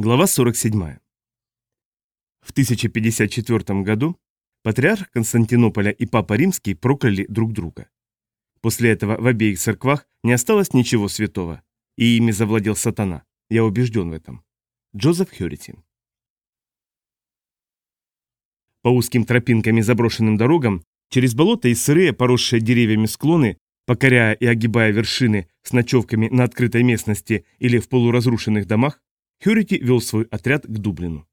Глава 47. В 1054 году патриарх Константинополя и Папа Римский прокляли друг друга. После этого в обеих церквах не осталось ничего святого, и ими завладел сатана. Я убежден в этом. Джозеф Хьюрити. По узким тропинкам и заброшенным дорогам, через болото и сырые, поросшие деревьями склоны, покоряя и огибая вершины с ночевками на открытой местности или в полуразрушенных домах, Хьюрити вел свой отряд к Дублину.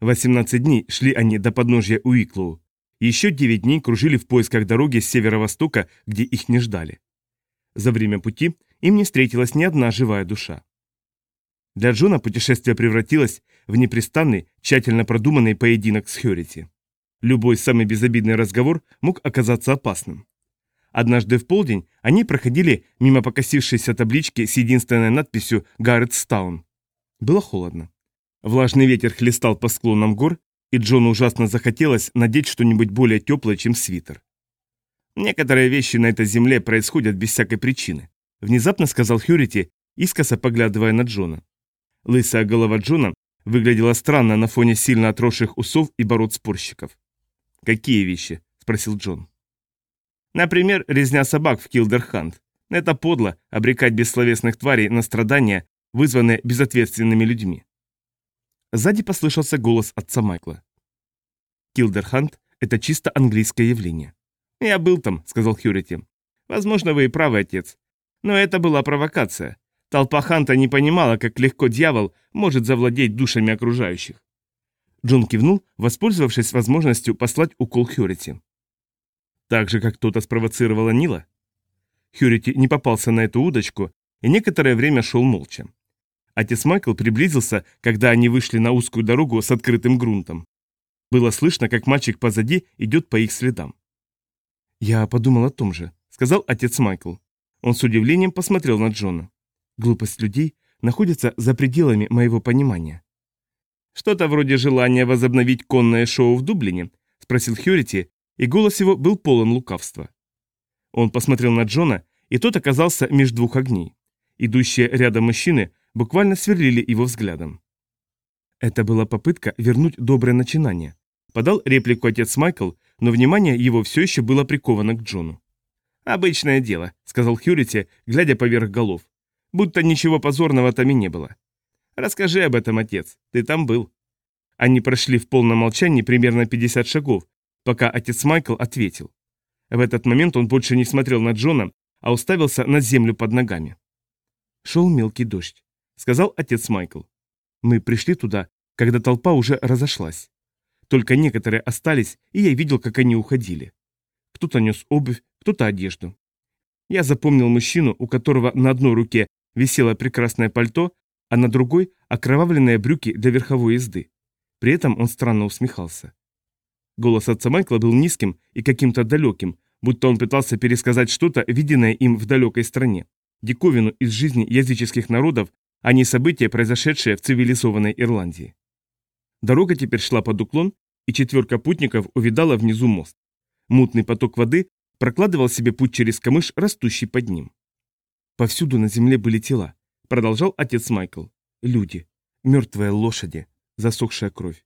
18 дней шли они до подножья Уиклоу. Еще 9 дней кружили в поисках дороги с северо-востока, где их не ждали. За время пути им не встретилась ни одна живая душа. Для Джона путешествие превратилось в непрестанный, тщательно продуманный поединок с Хьюрити. Любой самый безобидный разговор мог оказаться опасным. Однажды в полдень они проходили мимо покосившейся таблички с единственной надписью «Гарретстаун». Было холодно. Влажный ветер хлестал по склонам гор, и Джону ужасно захотелось надеть что-нибудь более теплое, чем свитер. «Некоторые вещи на этой земле происходят без всякой причины», внезапно сказал Хьюрити, искоса поглядывая на Джона. Лысая голова Джона выглядела странно на фоне сильно отросших усов и бород спорщиков. «Какие вещи?» – спросил Джон. «Например, резня собак в Килдерхант. Это подло – обрекать бессловесных тварей на страдания вызванные безответственными людьми. Сзади послышался голос отца Майкла. Килдерхант – это чисто английское явление. «Я был там», – сказал Хьюрити. «Возможно, вы и правы, отец. Но это была провокация. Толпа Ханта не понимала, как легко дьявол может завладеть душами окружающих». Джон кивнул, воспользовавшись возможностью послать укол Хьюрити. «Так же, как кто-то спровоцировала Нила?» Хьюрити не попался на эту удочку и некоторое время шел молча. Отец Майкл приблизился, когда они вышли на узкую дорогу с открытым грунтом. Было слышно, как мальчик позади идет по их следам. «Я подумал о том же», — сказал отец Майкл. Он с удивлением посмотрел на Джона. «Глупость людей находится за пределами моего понимания». «Что-то вроде желания возобновить конное шоу в Дублине?» — спросил Хьюрити, и голос его был полон лукавства. Он посмотрел на Джона, и тот оказался между двух огней. Идущие рядом мужчины буквально сверлили его взглядом. Это была попытка вернуть доброе начинание. Подал реплику отец Майкл, но внимание его все еще было приковано к Джону. «Обычное дело», — сказал Хьюрити, глядя поверх голов. «Будто ничего позорного там и не было». «Расскажи об этом, отец, ты там был». Они прошли в полном молчании примерно 50 шагов, пока отец Майкл ответил. В этот момент он больше не смотрел на Джона, а уставился на землю под ногами. Шел мелкий дождь сказал отец Майкл. Мы пришли туда, когда толпа уже разошлась. Только некоторые остались, и я видел, как они уходили. Кто-то нес обувь, кто-то одежду. Я запомнил мужчину, у которого на одной руке висело прекрасное пальто, а на другой – окровавленные брюки для верховой езды. При этом он странно усмехался. Голос отца Майкла был низким и каким-то далеким, будто он пытался пересказать что-то, виденное им в далекой стране. Диковину из жизни языческих народов, а не события, произошедшие в цивилизованной Ирландии. Дорога теперь шла под уклон, и четверка путников увидала внизу мост. Мутный поток воды прокладывал себе путь через камыш, растущий под ним. Повсюду на земле были тела, продолжал отец Майкл. Люди, мертвые лошади, засохшая кровь.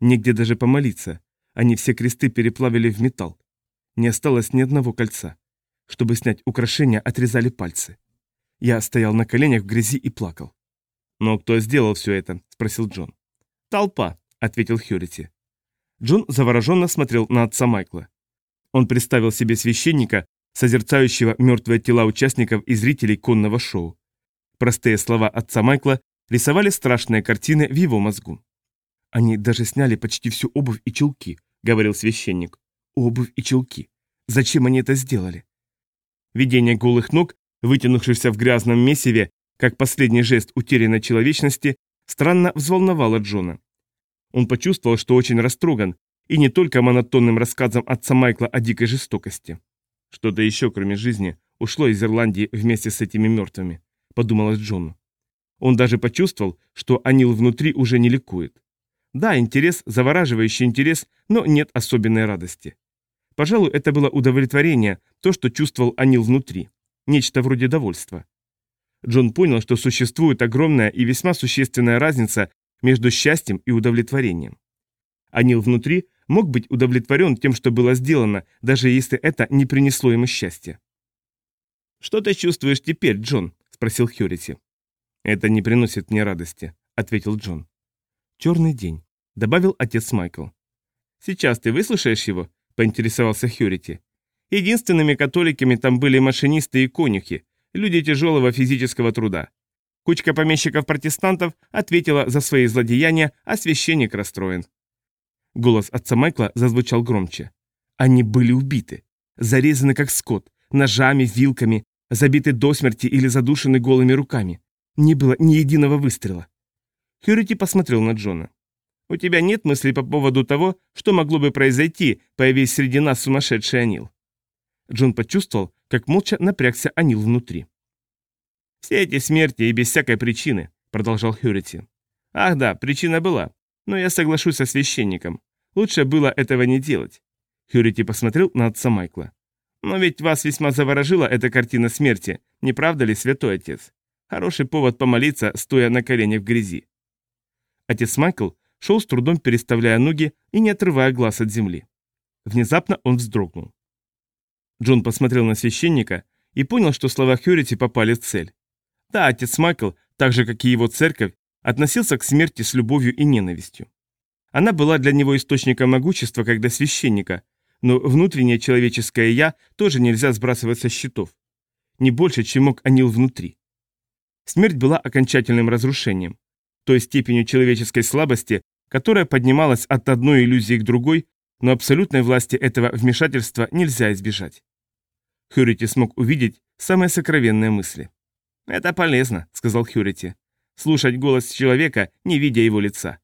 Негде даже помолиться, они все кресты переплавили в металл. Не осталось ни одного кольца. Чтобы снять украшения, отрезали пальцы. Я стоял на коленях в грязи и плакал. «Но кто сделал все это?» – спросил Джон. «Толпа», – ответил Хьюрити. Джон завороженно смотрел на отца Майкла. Он представил себе священника, созерцающего мертвые тела участников и зрителей конного шоу. Простые слова отца Майкла рисовали страшные картины в его мозгу. «Они даже сняли почти всю обувь и чулки», — говорил священник. «Обувь и чулки. Зачем они это сделали?» Видение голых ног вытянувшийся в грязном месиве, как последний жест утерянной человечности, странно взволновало Джона. Он почувствовал, что очень растроган, и не только монотонным рассказом отца Майкла о дикой жестокости. Что-то еще, кроме жизни, ушло из Ирландии вместе с этими мертвыми, подумалось Джону. Он даже почувствовал, что Анил внутри уже не ликует. Да, интерес, завораживающий интерес, но нет особенной радости. Пожалуй, это было удовлетворение, то, что чувствовал Анил внутри. Нечто вроде довольства. Джон понял, что существует огромная и весьма существенная разница между счастьем и удовлетворением. Анил внутри мог быть удовлетворен тем, что было сделано, даже если это не принесло ему счастья. «Что ты чувствуешь теперь, Джон?» – спросил Хьюрити. «Это не приносит мне радости», – ответил Джон. «Черный день», – добавил отец Майкл. «Сейчас ты выслушаешь его?» – поинтересовался Хьюрити. «Единственными католиками там были машинисты и конюхи, люди тяжелого физического труда. Кучка помещиков-протестантов ответила за свои злодеяния, а священник расстроен. Голос отца Майкла зазвучал громче. Они были убиты, зарезаны как скот, ножами, вилками, забиты до смерти или задушены голыми руками. Не было ни единого выстрела. Хьюрити посмотрел на Джона. «У тебя нет мыслей по поводу того, что могло бы произойти, появись среди нас сумасшедший Анил?» Джон почувствовал, как молча напрягся Анил внутри. «Все эти смерти и без всякой причины», — продолжал Хьюрити. «Ах да, причина была. Но я соглашусь со священником. Лучше было этого не делать». Хьюрити посмотрел на отца Майкла. «Но ведь вас весьма заворожила эта картина смерти, не правда ли, святой отец? Хороший повод помолиться, стоя на коленях в грязи». Отец Майкл шел с трудом переставляя ноги и не отрывая глаз от земли. Внезапно он вздрогнул. Джон посмотрел на священника и понял, что слова Хьюрити попали в цель. Да, отец Майкл, так же как и его церковь, относился к смерти с любовью и ненавистью. Она была для него источником могущества, как для священника, но внутреннее человеческое «я» тоже нельзя сбрасывать со счетов. Не больше, чем мог Анил внутри. Смерть была окончательным разрушением, той степенью человеческой слабости, которая поднималась от одной иллюзии к другой, но абсолютной власти этого вмешательства нельзя избежать. Хьюрити смог увидеть самые сокровенные мысли. «Это полезно», — сказал Хьюрити. «Слушать голос человека, не видя его лица».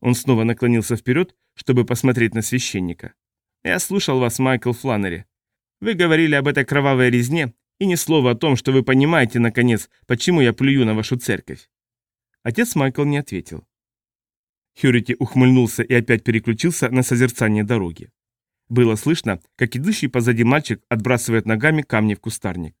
Он снова наклонился вперед, чтобы посмотреть на священника. «Я слушал вас, Майкл Фланнери. Вы говорили об этой кровавой резне, и ни слова о том, что вы понимаете, наконец, почему я плюю на вашу церковь». Отец Майкл не ответил. Хьюрити ухмыльнулся и опять переключился на созерцание дороги. Было слышно, как идущий позади мальчик отбрасывает ногами камни в кустарник.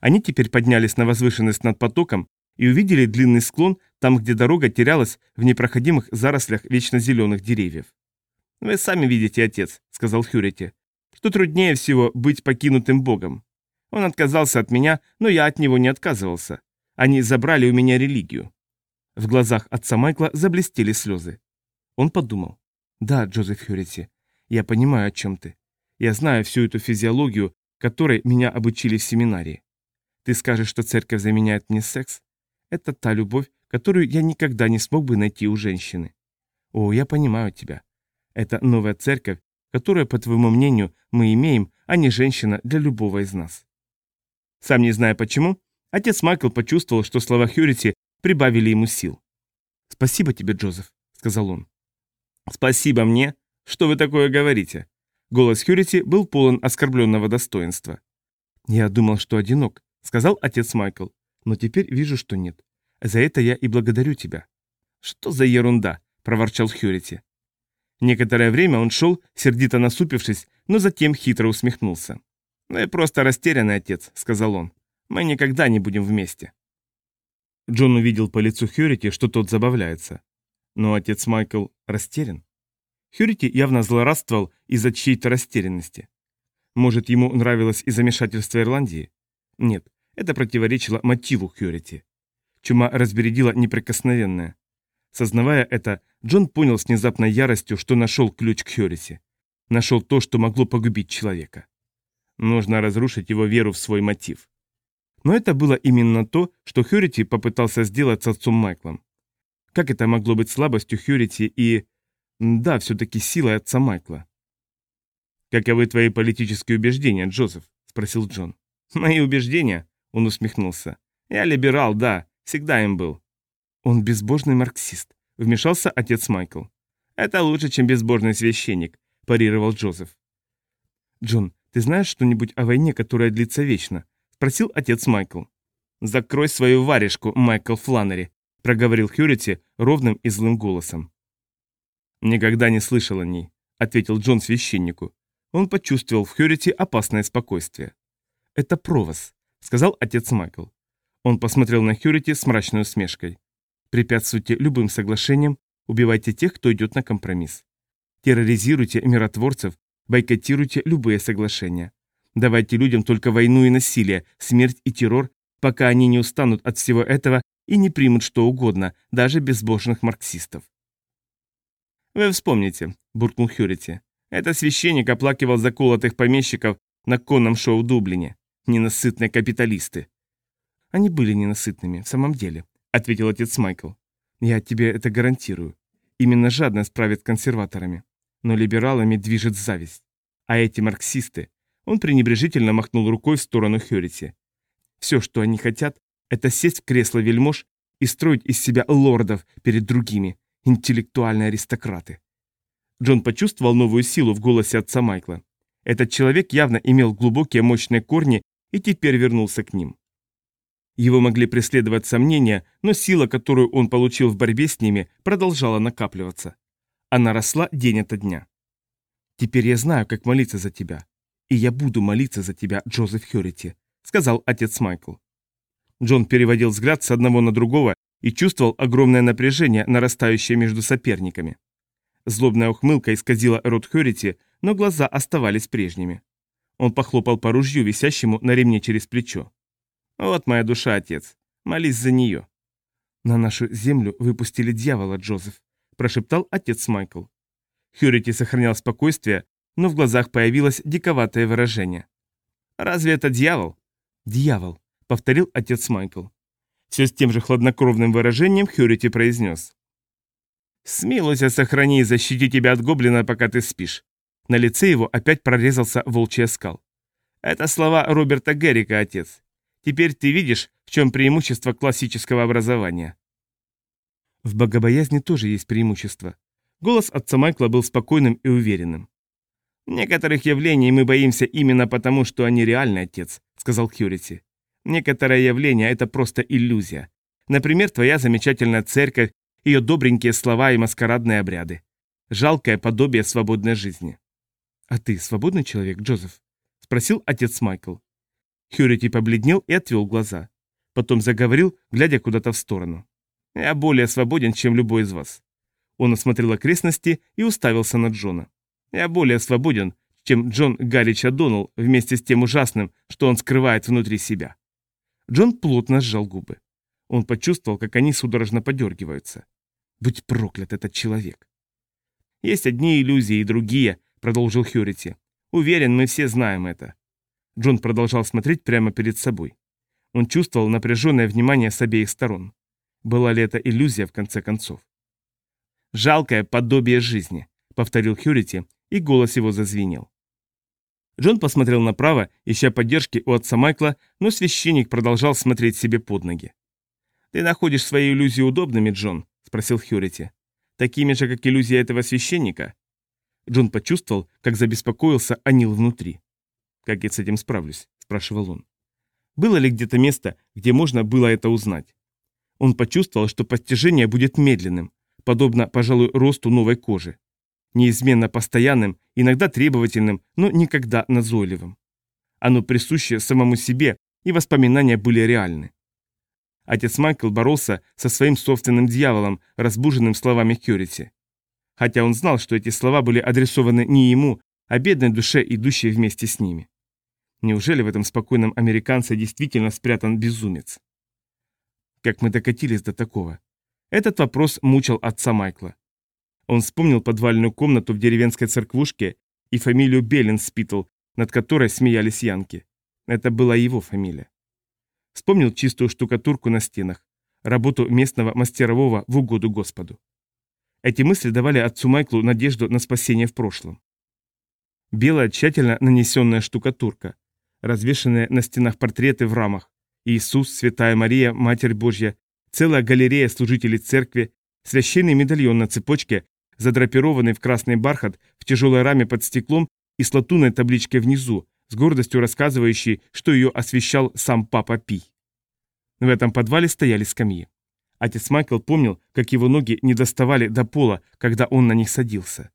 Они теперь поднялись на возвышенность над потоком и увидели длинный склон там, где дорога терялась в непроходимых зарослях вечно зеленых деревьев. «Вы сами видите, отец», — сказал Хьюрити, — «что труднее всего быть покинутым Богом. Он отказался от меня, но я от него не отказывался. Они забрали у меня религию». В глазах отца Майкла заблестели слезы. Он подумал. «Да, Джозеф Хьюрити, я понимаю, о чем ты. Я знаю всю эту физиологию, которой меня обучили в семинарии. Ты скажешь, что церковь заменяет мне секс? Это та любовь, которую я никогда не смог бы найти у женщины. О, я понимаю тебя. Это новая церковь, которую, по твоему мнению, мы имеем, а не женщина для любого из нас. Сам не зная почему, отец Майкл почувствовал, что слова Хьюрити прибавили ему сил. «Спасибо тебе, Джозеф», — сказал он. «Спасибо мне? Что вы такое говорите?» Голос Хьюрити был полон оскорбленного достоинства. «Я думал, что одинок, — сказал отец Майкл. «Но теперь вижу, что нет. За это я и благодарю тебя». «Что за ерунда?» — проворчал Хьюрити. Некоторое время он шел, сердито насупившись, но затем хитро усмехнулся. «Вы просто растерянный отец», — сказал он. «Мы никогда не будем вместе». Джон увидел по лицу Хьюрити, что тот забавляется. Но отец Майкл растерян. Хьюрити явно злорадствовал из-за чьей-то растерянности. Может, ему нравилось и замешательство Ирландии? Нет, это противоречило мотиву Хьюрити. Чума разбередила неприкосновенное. Сознавая это, Джон понял с внезапной яростью, что нашел ключ к Хьюрити. Нашел то, что могло погубить человека. Нужно разрушить его веру в свой мотив. Но это было именно то, что Хьюрити попытался сделать с отцом Майклом. Как это могло быть слабостью Хьюрити и... Да, все-таки силой отца Майкла. «Каковы твои политические убеждения, Джозеф?» – спросил Джон. «Мои убеждения?» – он усмехнулся. «Я либерал, да, всегда им был». «Он безбожный марксист», – вмешался отец Майкл. «Это лучше, чем безбожный священник», – парировал Джозеф. «Джон, ты знаешь что-нибудь о войне, которая длится вечно?» – спросил отец Майкл. «Закрой свою варежку, Майкл Фланнери», – проговорил Хьюрити ровным и злым голосом. «Никогда не слышал о ней», – ответил Джон священнику. Он почувствовал в Хьюрити опасное спокойствие. «Это провоз», — сказал отец Майкл. Он посмотрел на Хьюрити с мрачной усмешкой. Препятствуйте любым соглашениям, убивайте тех, кто идет на компромисс. Терроризируйте миротворцев, бойкотируйте любые соглашения. Давайте людям только войну и насилие, смерть и террор, пока они не устанут от всего этого и не примут что угодно, даже безбожных марксистов. «Вы вспомните», — буркнул Хьюрити. «Этот священник оплакивал заколотых помещиков на конном шоу в Дублине. Ненасытные капиталисты». «Они были ненасытными, в самом деле», — ответил отец Майкл. «Я тебе это гарантирую. Именно жадность правит консерваторами. Но либералами движет зависть. А эти марксисты...» Он пренебрежительно махнул рукой в сторону Хьюрити. «Все, что они хотят, это сесть в кресло вельмож и строить из себя лордов перед другими, интеллектуальные аристократы. Джон почувствовал новую силу в голосе отца Майкла. Этот человек явно имел глубокие мощные корни и теперь вернулся к ним. Его могли преследовать сомнения, но сила, которую он получил в борьбе с ними, продолжала накапливаться. Она росла день ото дня. «Теперь я знаю, как молиться за тебя. И я буду молиться за тебя, Джозеф Хьюрити», — сказал отец Майкл. Джон переводил взгляд с одного на другого и чувствовал огромное напряжение, нарастающее между соперниками. Злобная ухмылка исказила рот Хёрити, но глаза оставались прежними. Он похлопал по ружью, висящему на ремне через плечо. «Вот моя душа, отец. Молись за нее». «На нашу землю выпустили дьявола, Джозеф», – прошептал отец Майкл. Хьюрити сохранял спокойствие, но в глазах появилось диковатое выражение. «Разве это дьявол?» «Дьявол», — повторил отец Майкл. Все с тем же хладнокровным выражением Хьюрити произнес. «Смилуйся, сохрани и защити тебя от гоблина, пока ты спишь». На лице его опять прорезался волчий оскал. «Это слова Роберта Геррика, отец. Теперь ты видишь, в чем преимущество классического образования». В богобоязни тоже есть преимущество. Голос отца Майкла был спокойным и уверенным. «Некоторых явлений мы боимся именно потому, что они реальны, отец», — сказал Хьюрити. Некоторые явления – это просто иллюзия. Например, твоя замечательная церковь, ее добренькие слова и маскарадные обряды. Жалкое подобие свободной жизни. «А ты свободный человек, Джозеф?» – спросил отец Майкл. Хьюрити побледнел и отвел глаза. Потом заговорил, глядя куда-то в сторону. «Я более свободен, чем любой из вас». Он осмотрел окрестности и уставился на Джона. «Я более свободен, чем Джон Галич О'Доннелл вместе с тем ужасным, что он скрывает внутри себя». Джон плотно сжал губы. Он почувствовал, как они судорожно подергиваются. Будь проклят этот человек. Есть одни иллюзии и другие, продолжил Хьюрити. Уверен, мы все знаем это. Джон продолжал смотреть прямо перед собой. Он чувствовал напряженное внимание с обеих сторон. Была ли это иллюзия в конце концов? «Жалкое подобие жизни», — повторил Хьюрити, и голос его зазвенел. Джон посмотрел направо, ища поддержки у отца Майкла, но священник продолжал смотреть себе под ноги. «Ты находишь свои иллюзии удобными, Джон?» – спросил Хьюрити. «Такими же, как иллюзия этого священника?» Джон почувствовал, как забеспокоился Анил внутри. «Как я с этим справлюсь?» – спрашивал он. Было ли где-то место, где можно было это узнать? Он почувствовал, что постижение будет медленным, подобно, пожалуй, росту новой кожи неизменно постоянным, иногда требовательным, но никогда назойливым. Оно присуще самому себе, и воспоминания были реальны. Отец Майкл боролся со своим собственным дьяволом, разбуженным словами Кюрити. Хотя он знал, что эти слова были адресованы не ему, а бедной душе, идущей вместе с ними. Неужели в этом спокойном американце действительно спрятан безумец? Как мы докатились до такого? Этот вопрос мучил отца Майкла. Он вспомнил подвальную комнату в деревенской церквушке и фамилию Беллинспитл, над которой смеялись янки. Это была его фамилия. Вспомнил чистую штукатурку на стенах, работу местного мастерового в угоду Господу. Эти мысли давали отцу Майклу надежду на спасение в прошлом. Белая, тщательно нанесенная штукатурка, развешенные на стенах портреты в рамах, Иисус, Святая Мария, Матерь Божья, целая галерея служителей церкви, священный медальон на цепочке задрапированный в красный бархат, в тяжелой раме под стеклом и с латунной табличкой внизу, с гордостью рассказывающей, что ее освещал сам папа Пи. В этом подвале стояли скамьи. Отец Майкл помнил, как его ноги не доставали до пола, когда он на них садился.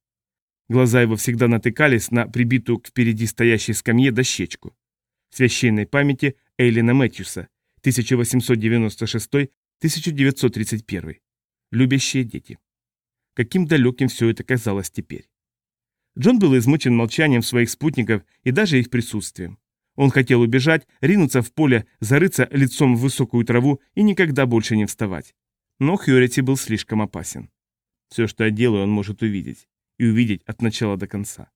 Глаза его всегда натыкались на прибитую к впереди стоящей скамье дощечку. Священной памяти Эйлина Мэтьюса, 1896-1931. Любящие дети. Каким далеким все это казалось теперь. Джон был измучен молчанием своих спутников и даже их присутствием. Он хотел убежать, ринуться в поле, зарыться лицом в высокую траву и никогда больше не вставать. Но Хьюрити был слишком опасен. Все, что я делаю, он может увидеть. И увидеть от начала до конца.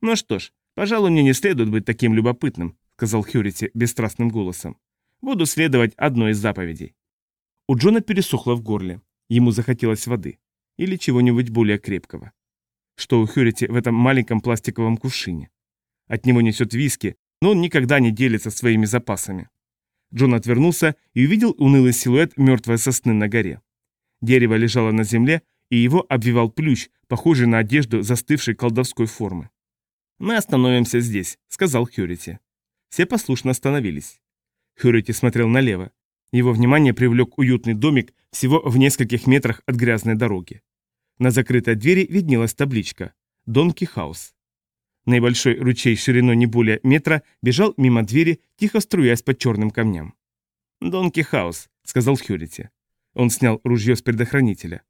«Ну что ж, пожалуй, мне не следует быть таким любопытным», сказал Хьюрити бесстрастным голосом. «Буду следовать одной из заповедей». У Джона пересохло в горле. Ему захотелось воды. Или чего-нибудь более крепкого. Что у Хьюрити в этом маленьком пластиковом кувшине? От него несет виски, но он никогда не делится своими запасами. Джон отвернулся и увидел унылый силуэт мертвой сосны на горе. Дерево лежало на земле, и его обвивал плющ, похожий на одежду застывшей колдовской формы. «Мы остановимся здесь», — сказал Хьюрити. Все послушно остановились. Хьюрити смотрел налево. Его внимание привлек уютный домик всего в нескольких метрах от грязной дороги. На закрытой двери виднелась табличка «Донки Хаус». Небольшой ручей шириной не более метра бежал мимо двери, тихо струясь под черным камням. «Донки Хаус», — сказал Хьюрити. Он снял ружье с предохранителя.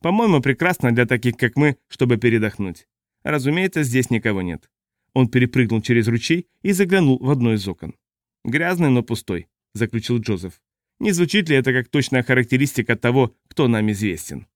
«По-моему, прекрасно для таких, как мы, чтобы передохнуть. Разумеется, здесь никого нет». Он перепрыгнул через ручей и заглянул в одно из окон. «Грязный, но пустой», — заключил Джозеф. «Не звучит ли это как точная характеристика того, кто нам известен?»